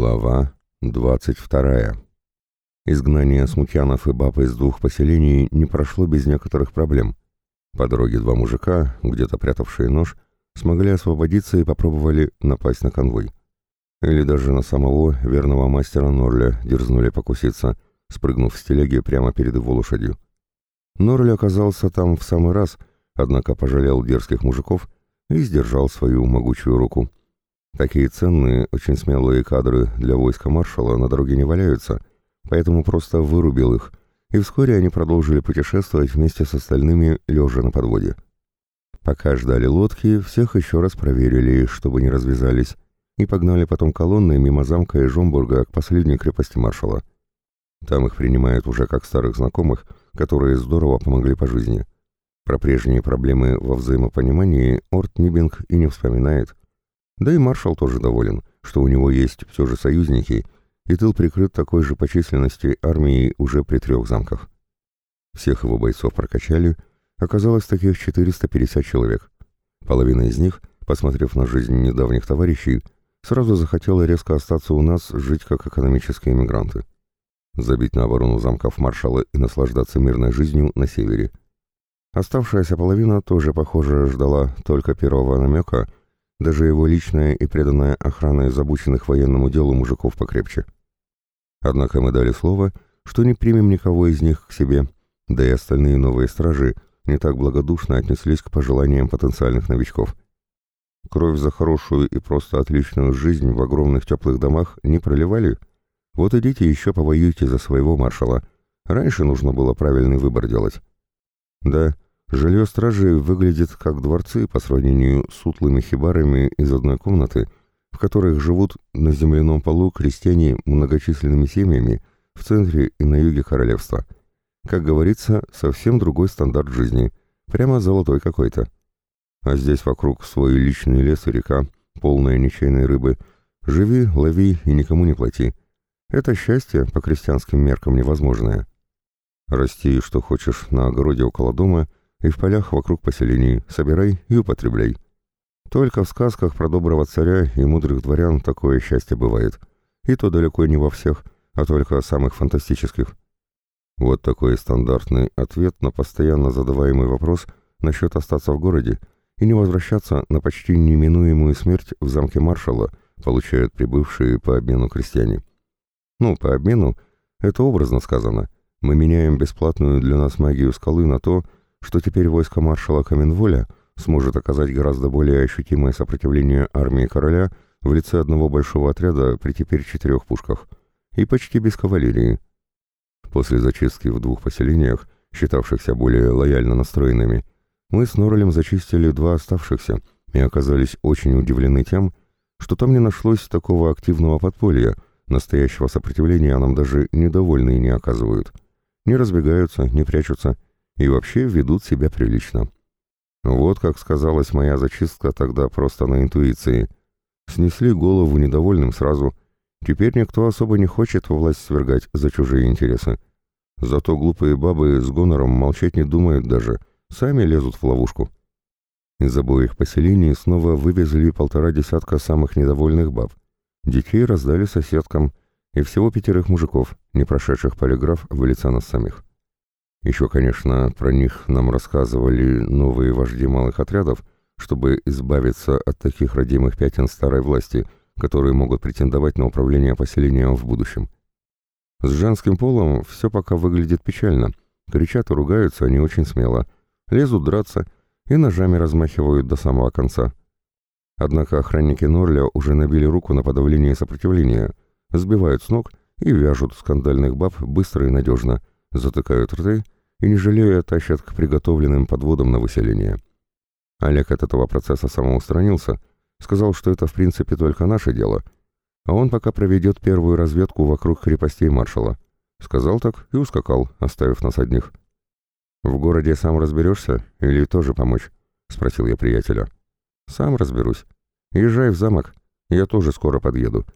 Глава 22. Изгнание смутьянов и баб из двух поселений не прошло без некоторых проблем. По дороге два мужика, где-то прятавшие нож, смогли освободиться и попробовали напасть на конвой. Или даже на самого верного мастера Норля дерзнули покуситься, спрыгнув с телеги прямо перед его лошадью. Норль оказался там в самый раз, однако пожалел дерзких мужиков и сдержал свою могучую руку. Такие ценные, очень смелые кадры для войска маршала на дороге не валяются, поэтому просто вырубил их, и вскоре они продолжили путешествовать вместе с остальными, лежа на подводе. Пока ждали лодки, всех еще раз проверили, чтобы не развязались, и погнали потом колонны мимо замка и Жомбурга к последней крепости маршала. Там их принимают уже как старых знакомых, которые здорово помогли по жизни. Про прежние проблемы во взаимопонимании Орт Нибинг и не вспоминает, да и маршал тоже доволен, что у него есть все же союзники, и тыл прикрыт такой же по численности армией уже при трех замках. Всех его бойцов прокачали, оказалось таких 450 человек. Половина из них, посмотрев на жизнь недавних товарищей, сразу захотела резко остаться у нас, жить как экономические мигранты. Забить на оборону замков маршала и наслаждаться мирной жизнью на севере. Оставшаяся половина тоже, похоже, ждала только первого намека — даже его личная и преданная охрана из обученных военному делу мужиков покрепче. Однако мы дали слово, что не примем никого из них к себе, да и остальные новые стражи не так благодушно отнеслись к пожеланиям потенциальных новичков. Кровь за хорошую и просто отличную жизнь в огромных теплых домах не проливали? Вот идите еще повоюйте за своего маршала. Раньше нужно было правильный выбор делать. Да, Жилье стражи выглядит как дворцы по сравнению с утлыми хибарами из одной комнаты, в которых живут на земляном полу крестьяне многочисленными семьями в центре и на юге королевства. Как говорится, совсем другой стандарт жизни, прямо золотой какой-то. А здесь вокруг свой личный лес и река, полная ничейной рыбы. Живи, лови и никому не плати. Это счастье по крестьянским меркам невозможное. Расти, что хочешь, на огороде около дома – и в полях вокруг поселений, собирай и употребляй. Только в сказках про доброго царя и мудрых дворян такое счастье бывает. И то далеко не во всех, а только самых фантастических. Вот такой стандартный ответ на постоянно задаваемый вопрос насчет остаться в городе и не возвращаться на почти неминуемую смерть в замке маршала, получают прибывшие по обмену крестьяне. Ну, по обмену, это образно сказано. Мы меняем бесплатную для нас магию скалы на то, что теперь войско маршала Каменволя сможет оказать гораздо более ощутимое сопротивление армии короля в лице одного большого отряда при теперь четырех пушках и почти без кавалерии. После зачистки в двух поселениях, считавшихся более лояльно настроенными, мы с Норрелем зачистили два оставшихся и оказались очень удивлены тем, что там не нашлось такого активного подполья, настоящего сопротивления нам даже недовольные не оказывают. Не разбегаются, не прячутся, и вообще ведут себя прилично. Вот как сказалась моя зачистка тогда просто на интуиции. Снесли голову недовольным сразу. Теперь никто особо не хочет власть свергать за чужие интересы. Зато глупые бабы с гонором молчать не думают даже, сами лезут в ловушку. Из обоих поселений снова вывезли полтора десятка самых недовольных баб. Детей раздали соседкам, и всего пятерых мужиков, не прошедших полиграф в лица нас самих. Еще, конечно, про них нам рассказывали новые вожди малых отрядов, чтобы избавиться от таких родимых пятен старой власти, которые могут претендовать на управление поселением в будущем. С женским полом все пока выглядит печально. Кричат и ругаются они очень смело, лезут драться и ножами размахивают до самого конца. Однако охранники Норля уже набили руку на подавление сопротивления, сбивают с ног и вяжут скандальных баб быстро и надежно – затыкают рты и, не жалея, тащат к приготовленным подводам на выселение. Олег от этого процесса самоустранился, сказал, что это в принципе только наше дело, а он пока проведет первую разведку вокруг крепостей маршала. Сказал так и ускакал, оставив нас одних. «В городе сам разберешься или тоже помочь?» — спросил я приятеля. «Сам разберусь. Езжай в замок, я тоже скоро подъеду.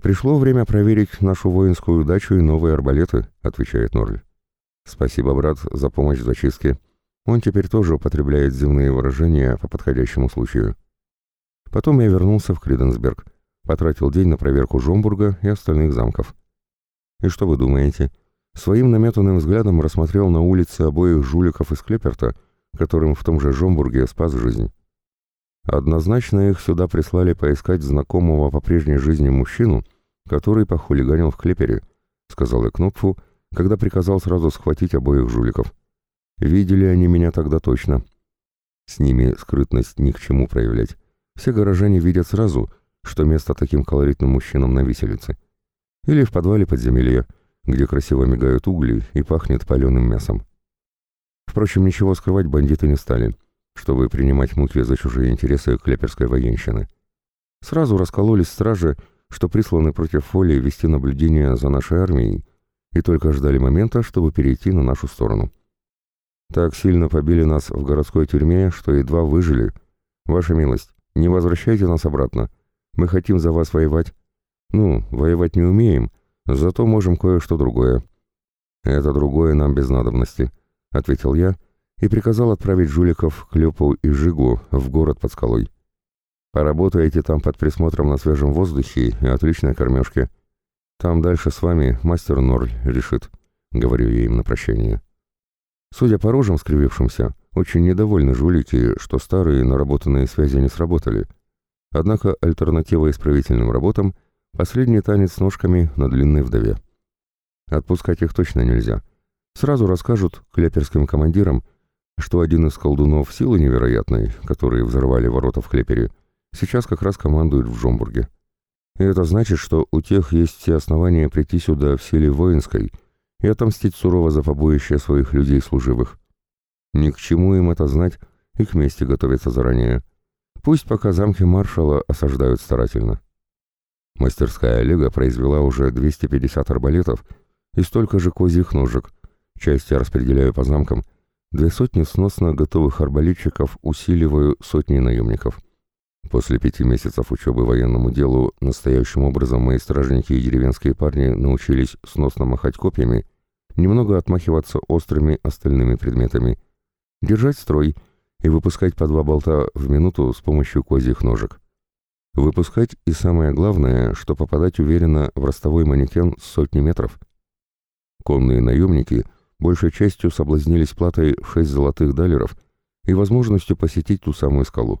Пришло время проверить нашу воинскую удачу и новые арбалеты», — отвечает Норль. Спасибо, брат, за помощь в зачистке. Он теперь тоже употребляет земные выражения по подходящему случаю. Потом я вернулся в Криденсберг. потратил день на проверку Жомбурга и остальных замков. И что вы думаете? Своим наметанным взглядом рассмотрел на улице обоих жуликов из Клеперта, которым в том же Жомбурге спас жизнь. Однозначно их сюда прислали поискать знакомого по прежней жизни мужчину, который похулиганил в Клепере, сказал я Кнопфу, когда приказал сразу схватить обоих жуликов. Видели они меня тогда точно. С ними скрытность ни к чему проявлять. Все горожане видят сразу, что место таким колоритным мужчинам на виселице. Или в подвале подземелья, где красиво мигают угли и пахнет паленым мясом. Впрочем, ничего скрывать бандиты не стали, чтобы принимать муки за чужие интересы клеперской военщины. Сразу раскололись стражи, что присланы против Фоли вести наблюдение за нашей армией, и только ждали момента, чтобы перейти на нашу сторону. Так сильно побили нас в городской тюрьме, что едва выжили. Ваша милость, не возвращайте нас обратно. Мы хотим за вас воевать. Ну, воевать не умеем, зато можем кое-что другое. Это другое нам без надобности, — ответил я и приказал отправить жуликов к Лепу и Жигу в город под скалой. Поработаете там под присмотром на свежем воздухе и отличной кормежке. Там дальше с вами мастер Норль решит, — говорю я им на прощание. Судя по рожам скривившимся, очень недовольны жулики, что старые наработанные связи не сработали. Однако альтернатива исправительным работам — последний танец с ножками на длинной вдове. Отпускать их точно нельзя. Сразу расскажут клеперским командирам, что один из колдунов силы невероятной, которые взорвали ворота в Клепере, сейчас как раз командует в Жомбурге. И это значит, что у тех есть все основания прийти сюда в силе воинской — и отомстить сурово за побоище своих людей служивых. Ни к чему им это знать и к мести готовиться заранее. Пусть пока замки маршала осаждают старательно. Мастерская Олега произвела уже 250 арбалетов и столько же козьих ножек. Часть я распределяю по замкам. Две сотни сносно готовых арбалетчиков усиливаю сотни наемников. После пяти месяцев учебы военному делу настоящим образом мои стражники и деревенские парни научились сносно махать копьями немного отмахиваться острыми остальными предметами, держать строй и выпускать по два болта в минуту с помощью козьих ножек. Выпускать и самое главное, что попадать уверенно в ростовой манекен с сотни метров. Конные наемники большей частью соблазнились платой в 6 золотых далеров и возможностью посетить ту самую скалу.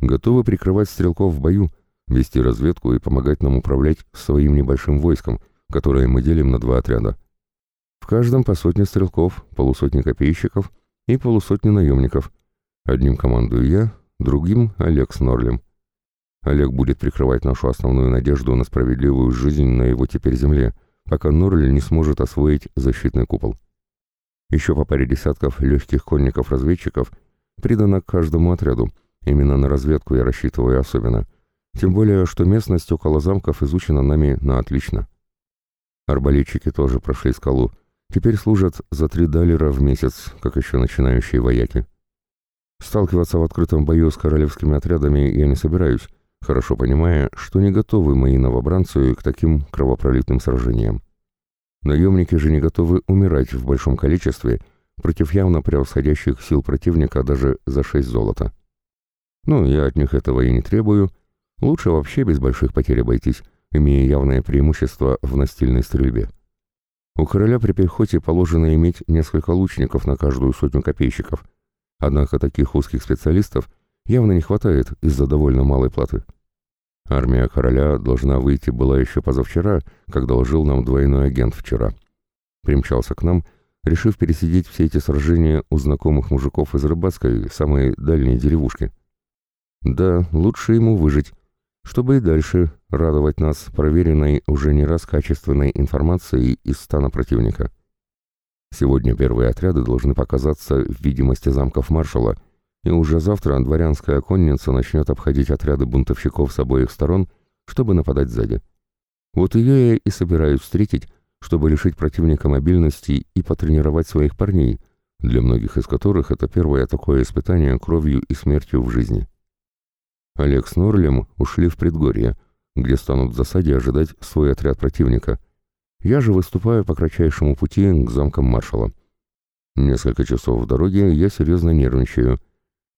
Готовы прикрывать стрелков в бою, вести разведку и помогать нам управлять своим небольшим войском, которое мы делим на два отряда. В каждом по сотне стрелков, полусотни копейщиков и полусотни наемников. Одним командую я, другим — Олег с Норлем. Олег будет прикрывать нашу основную надежду на справедливую жизнь на его теперь земле, пока Норль не сможет освоить защитный купол. Еще по паре десятков легких конников-разведчиков придано каждому отряду. Именно на разведку я рассчитываю особенно. Тем более, что местность около замков изучена нами на отлично. Арбалетчики тоже прошли скалу, Теперь служат за три далера в месяц, как еще начинающие вояки. Сталкиваться в открытом бою с королевскими отрядами я не собираюсь, хорошо понимая, что не готовы мои новобранцы к таким кровопролитным сражениям. Наемники же не готовы умирать в большом количестве против явно превосходящих сил противника даже за шесть золота. Ну, я от них этого и не требую. Лучше вообще без больших потерь обойтись, имея явное преимущество в настильной стрельбе. У короля при пехоте положено иметь несколько лучников на каждую сотню копейщиков, однако таких узких специалистов явно не хватает из-за довольно малой платы. Армия короля должна выйти была еще позавчера, как доложил нам двойной агент вчера. Примчался к нам, решив пересидеть все эти сражения у знакомых мужиков из рыбацкой, самой дальней деревушки. Да, лучше ему выжить, чтобы и дальше радовать нас проверенной уже не раз качественной информацией из стана противника. Сегодня первые отряды должны показаться в видимости замков маршала, и уже завтра дворянская конница начнет обходить отряды бунтовщиков с обоих сторон, чтобы нападать сзади. Вот ее я и собираюсь встретить, чтобы лишить противника мобильности и потренировать своих парней, для многих из которых это первое такое испытание кровью и смертью в жизни. Олег с Норлем ушли в предгорье, где станут в засаде ожидать свой отряд противника. Я же выступаю по кратчайшему пути к замкам маршала. Несколько часов в дороге я серьезно нервничаю.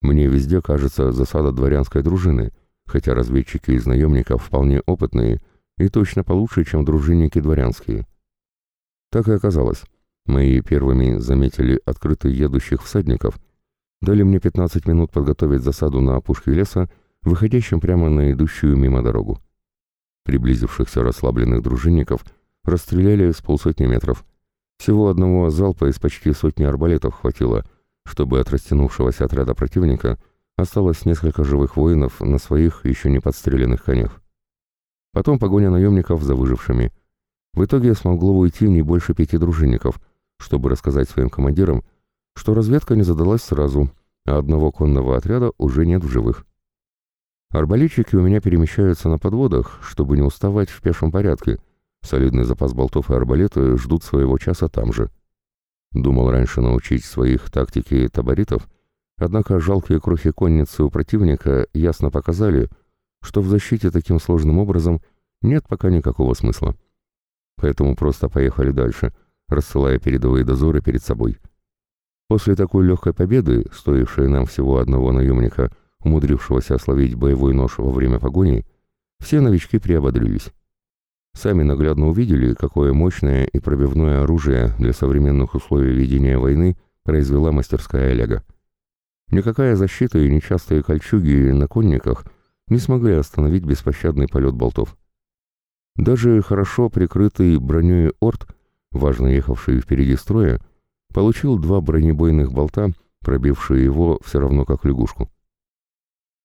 Мне везде кажется засада дворянской дружины, хотя разведчики из наемников вполне опытные и точно получше, чем дружинники дворянские. Так и оказалось. Мои первыми заметили открытый едущих всадников, дали мне 15 минут подготовить засаду на опушке леса, выходящем прямо на идущую мимо дорогу. Приблизившихся расслабленных дружинников расстреляли с полсотни метров. Всего одного залпа из почти сотни арбалетов хватило, чтобы от растянувшегося отряда противника осталось несколько живых воинов на своих еще не подстреленных конях. Потом погоня наемников за выжившими. В итоге смогло уйти не больше пяти дружинников, чтобы рассказать своим командирам, что разведка не задалась сразу, а одного конного отряда уже нет в живых. Арбалетчики у меня перемещаются на подводах, чтобы не уставать в пешем порядке. Солидный запас болтов и арбалеты ждут своего часа там же. Думал раньше научить своих тактики таборитов, однако жалкие крохи конницы у противника ясно показали, что в защите таким сложным образом нет пока никакого смысла. Поэтому просто поехали дальше, рассылая передовые дозоры перед собой. После такой легкой победы, стоившей нам всего одного наемника, умудрившегося ословить боевой нож во время погони, все новички приободрились. Сами наглядно увидели, какое мощное и пробивное оружие для современных условий ведения войны произвела мастерская Олега. Никакая защита и нечастые кольчуги на конниках не смогли остановить беспощадный полет болтов. Даже хорошо прикрытый броней орд, важно ехавший впереди строя, получил два бронебойных болта, пробившие его все равно как лягушку.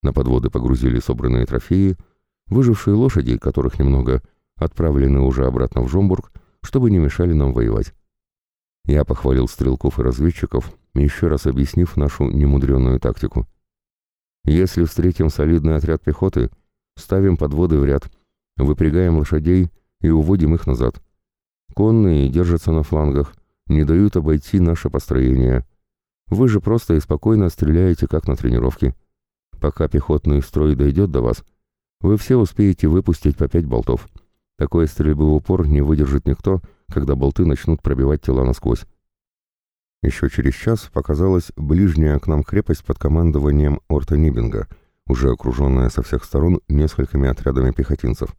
На подводы погрузили собранные трофеи, выжившие лошади, которых немного, отправлены уже обратно в Жомбург, чтобы не мешали нам воевать. Я похвалил стрелков и разведчиков, еще раз объяснив нашу немудреную тактику. Если встретим солидный отряд пехоты, ставим подводы в ряд, выпрягаем лошадей и уводим их назад. Конные держатся на флангах, не дают обойти наше построение. Вы же просто и спокойно стреляете, как на тренировке. Пока пехотный строй дойдет до вас, вы все успеете выпустить по пять болтов. Такой стрельбы в упор не выдержит никто, когда болты начнут пробивать тела насквозь. Еще через час показалась ближняя к нам крепость под командованием Орта Нибинга, уже окруженная со всех сторон несколькими отрядами пехотинцев.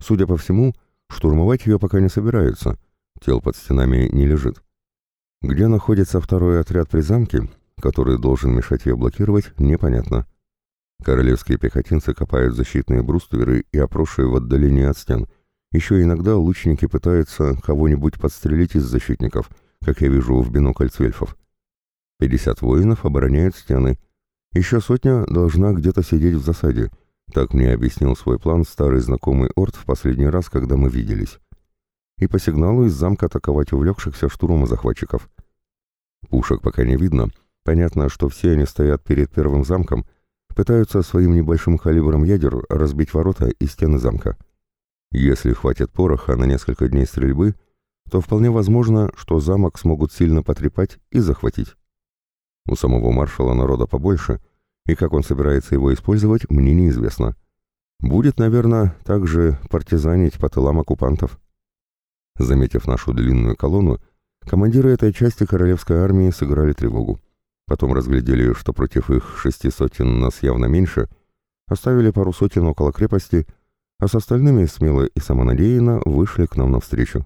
Судя по всему, штурмовать ее пока не собираются, тел под стенами не лежит. Где находится второй отряд при замке, который должен мешать ее блокировать, непонятно. Королевские пехотинцы копают защитные брустверы и опрошие в отдалении от стен. Еще иногда лучники пытаются кого-нибудь подстрелить из защитников, как я вижу в бинокль цвельфов. 50 воинов обороняют стены. Еще сотня должна где-то сидеть в засаде. Так мне объяснил свой план старый знакомый Орд в последний раз, когда мы виделись. И по сигналу из замка атаковать увлекшихся штурма захватчиков. Пушек пока не видно, Понятно, что все они стоят перед первым замком, пытаются своим небольшим калибром ядер разбить ворота и стены замка. Если хватит пороха на несколько дней стрельбы, то вполне возможно, что замок смогут сильно потрепать и захватить. У самого маршала народа побольше, и как он собирается его использовать, мне неизвестно. Будет, наверное, также партизанить по тылам оккупантов. Заметив нашу длинную колонну, командиры этой части королевской армии сыграли тревогу. Потом разглядели, что против их шести сотен нас явно меньше, оставили пару сотен около крепости, а с остальными смело и самонадеянно вышли к нам навстречу.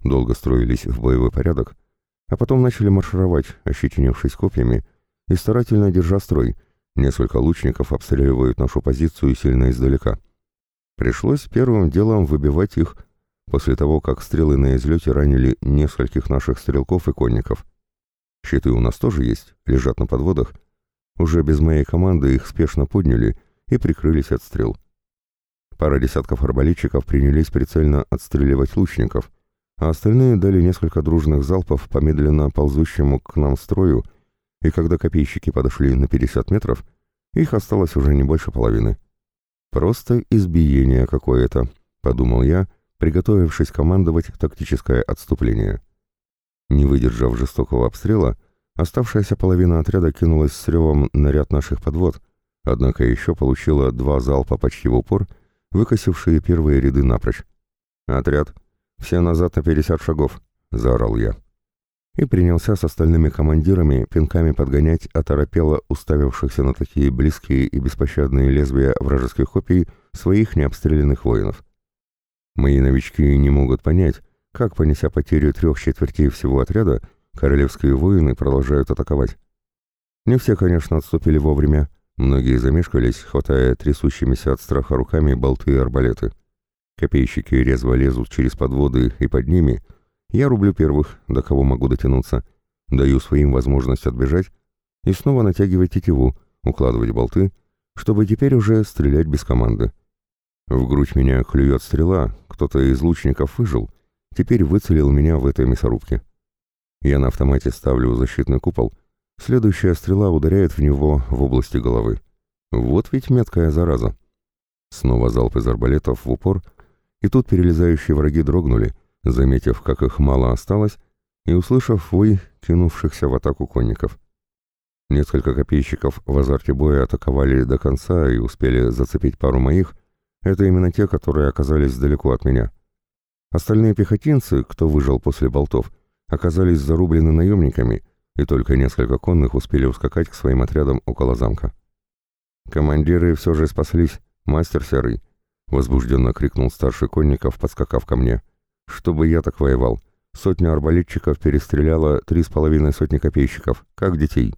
Долго строились в боевой порядок, а потом начали маршировать, ощетинившись копьями и старательно держа строй. Несколько лучников обстреливают нашу позицию сильно издалека. Пришлось первым делом выбивать их, после того, как стрелы на излете ранили нескольких наших стрелков и конников. Щиты у нас тоже есть, лежат на подводах. Уже без моей команды их спешно подняли и прикрылись от стрел. Пара десятков арбалетчиков принялись прицельно отстреливать лучников, а остальные дали несколько дружных залпов по медленно ползущему к нам строю, и когда копейщики подошли на 50 метров, их осталось уже не больше половины. «Просто избиение какое-то», — подумал я, приготовившись командовать тактическое отступление. Не выдержав жестокого обстрела, оставшаяся половина отряда кинулась с ревом на ряд наших подвод, однако еще получила два залпа почти в упор, выкосившие первые ряды напрочь. «Отряд! Все назад на 50 шагов!» — заорал я. и принялся с остальными командирами пинками подгонять оторопело уставившихся на такие близкие и беспощадные лезвия вражеских копий своих необстрелянных воинов. Мои новички не могут понять, как, понеся потерю трех четвертей всего отряда, королевские воины продолжают атаковать. Не все, конечно, отступили вовремя, многие замешкались, хватая трясущимися от страха руками болты и арбалеты. Копейщики резво лезут через подводы и под ними — я рублю первых, до кого могу дотянуться, даю своим возможность отбежать и снова натягивать тетиву, укладывать болты, чтобы теперь уже стрелять без команды. В грудь меня клюет стрела, кто-то из лучников выжил, теперь выцелил меня в этой мясорубке. Я на автомате ставлю защитный купол, следующая стрела ударяет в него в области головы. Вот ведь меткая зараза. Снова залп из арбалетов в упор, и тут перелезающие враги дрогнули, заметив, как их мало осталось, и услышав вой кинувшихся в атаку конников. Несколько копейщиков в азарте боя атаковали до конца и успели зацепить пару моих, это именно те, которые оказались далеко от меня. Остальные пехотинцы, кто выжил после болтов, оказались зарублены наемниками, и только несколько конных успели ускакать к своим отрядам около замка. «Командиры все же спаслись, мастер серый!» — возбужденно крикнул старший конников, подскакав ко мне — чтобы я так воевал. Сотня арбалетчиков перестреляла три с половиной сотни копейщиков, как детей.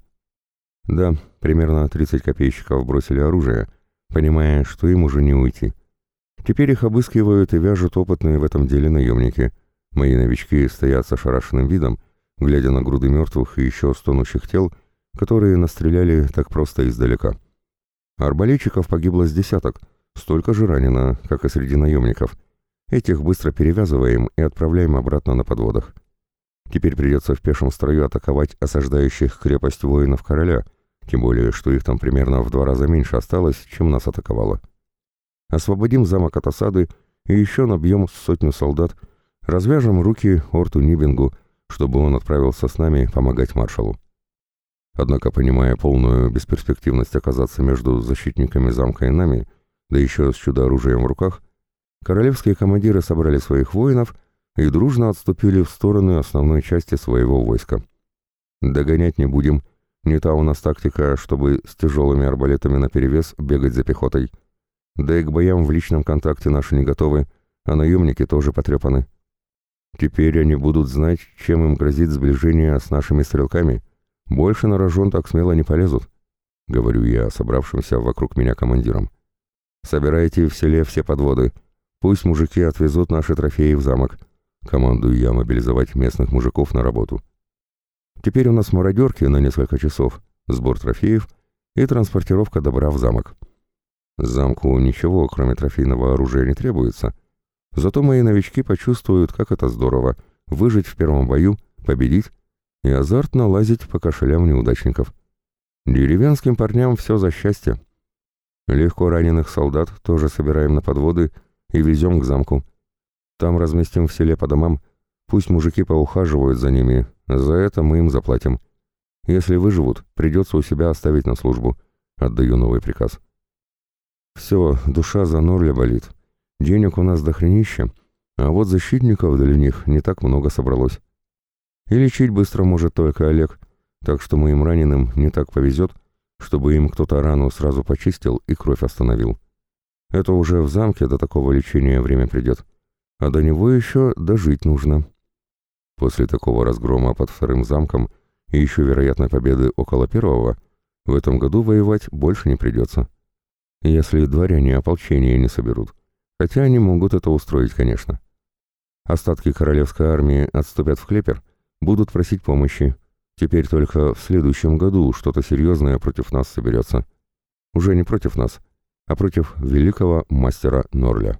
Да, примерно 30 копейщиков бросили оружие, понимая, что им уже не уйти. Теперь их обыскивают и вяжут опытные в этом деле наемники. Мои новички стоят с ошарашенным видом, глядя на груды мертвых и еще стонущих тел, которые настреляли так просто издалека. Арбалетчиков погибло с десяток, столько же ранено, как и среди наемников. Этих быстро перевязываем и отправляем обратно на подводах. Теперь придется в пешем строю атаковать осаждающих крепость воинов короля, тем более, что их там примерно в два раза меньше осталось, чем нас атаковало. Освободим замок от осады и еще набьем сотню солдат, развяжем руки Орту Нибингу, чтобы он отправился с нами помогать маршалу. Однако, понимая полную бесперспективность оказаться между защитниками замка и нами, да еще с чудо-оружием в руках, королевские командиры собрали своих воинов и дружно отступили в стороны основной части своего войска. Догонять не будем, не та у нас тактика, чтобы с тяжелыми арбалетами наперевес бегать за пехотой. Да и к боям в личном контакте наши не готовы, а наемники тоже потрепаны. Теперь они будут знать, чем им грозит сближение с нашими стрелками. Больше на рожон так смело не полезут, — говорю я собравшимся вокруг меня командирам. Собирайте в селе все подводы — Пусть мужики отвезут наши трофеи в замок. Командую я мобилизовать местных мужиков на работу. Теперь у нас мародерки на несколько часов, сбор трофеев и транспортировка добра в замок. Замку ничего, кроме трофейного оружия, не требуется. Зато мои новички почувствуют, как это здорово — выжить в первом бою, победить и азартно лазить по кошелям неудачников. Деревенским парням все за счастье. Легко раненых солдат тоже собираем на подводы — и везем к замку. Там разместим в селе по домам, пусть мужики поухаживают за ними, за это мы им заплатим. Если выживут, придется у себя оставить на службу. Отдаю новый приказ. Все, душа за Норля болит. Денег у нас дохренища, а вот защитников для них не так много собралось. И лечить быстро может только Олег, так что моим раненым не так повезет, чтобы им кто-то рану сразу почистил и кровь остановил. Это уже в замке до такого лечения время придет. А до него еще дожить нужно. После такого разгрома под вторым замком и еще вероятной победы около первого, в этом году воевать больше не придется. Если дворяне ополчения не соберут. Хотя они могут это устроить, конечно. Остатки королевской армии отступят в Клепер, будут просить помощи. Теперь только в следующем году что-то серьезное против нас соберется. Уже не против нас, а против великого мастера Норля.